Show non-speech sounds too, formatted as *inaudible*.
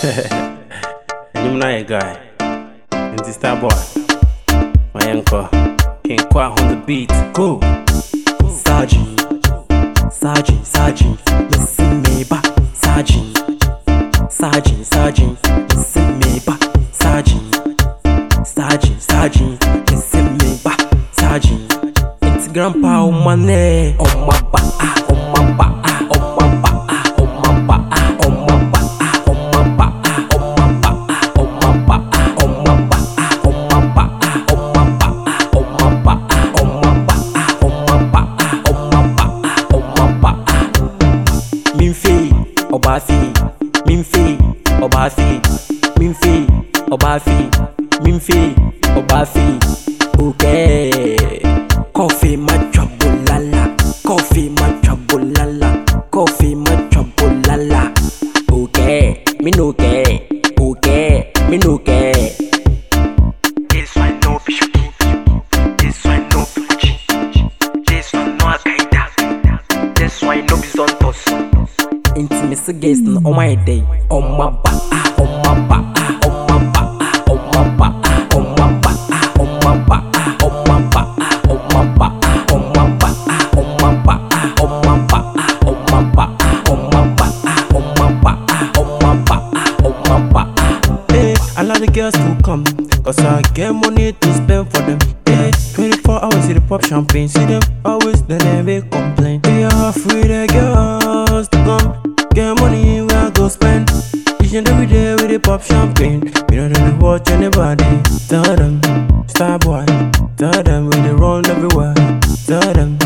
*laughs* Enyim na yɛ guy. Nti star boy. Ma yɛnkɔ. King Kwa on the beat. Go. Sergeant, Sergeant, Sergeant, listen me back, Sergeant, Sergeant, Sergeant, listen me back, Sergeant, Sergeant, Sergeant, listen me back, Sergeant. It's grandpa on my neck, on my back, ah, on my Mimfi, Obafi, Mimfi, Obafi, Mimfi, Obafi, Mimfi, Obafi. Okay. Coffee my trouble lala. Coffee my trouble lala. Coffee my trouble lala. Okay. Me no care. Okay. Me no. This one no Shuki. This one no. This be Zontos. Intimacy guest ah, ah, ah, ah, ah, ah, ah, ah, ah, ah, ah, On my back. ah, On my back. ah, On my back. ah, On my back. ah, On my back. ah. Hey, I the girls to come. Cause I get money to spend for them. Yeah, 24 hours in the pop champagne. See them always, then they complain. We are free the girls come. Get money, we are go spend. Each and every day we dey pop champagne. We don't really watch anybody. Tell them, star boy. Tell them we dey run everywhere. Tell them,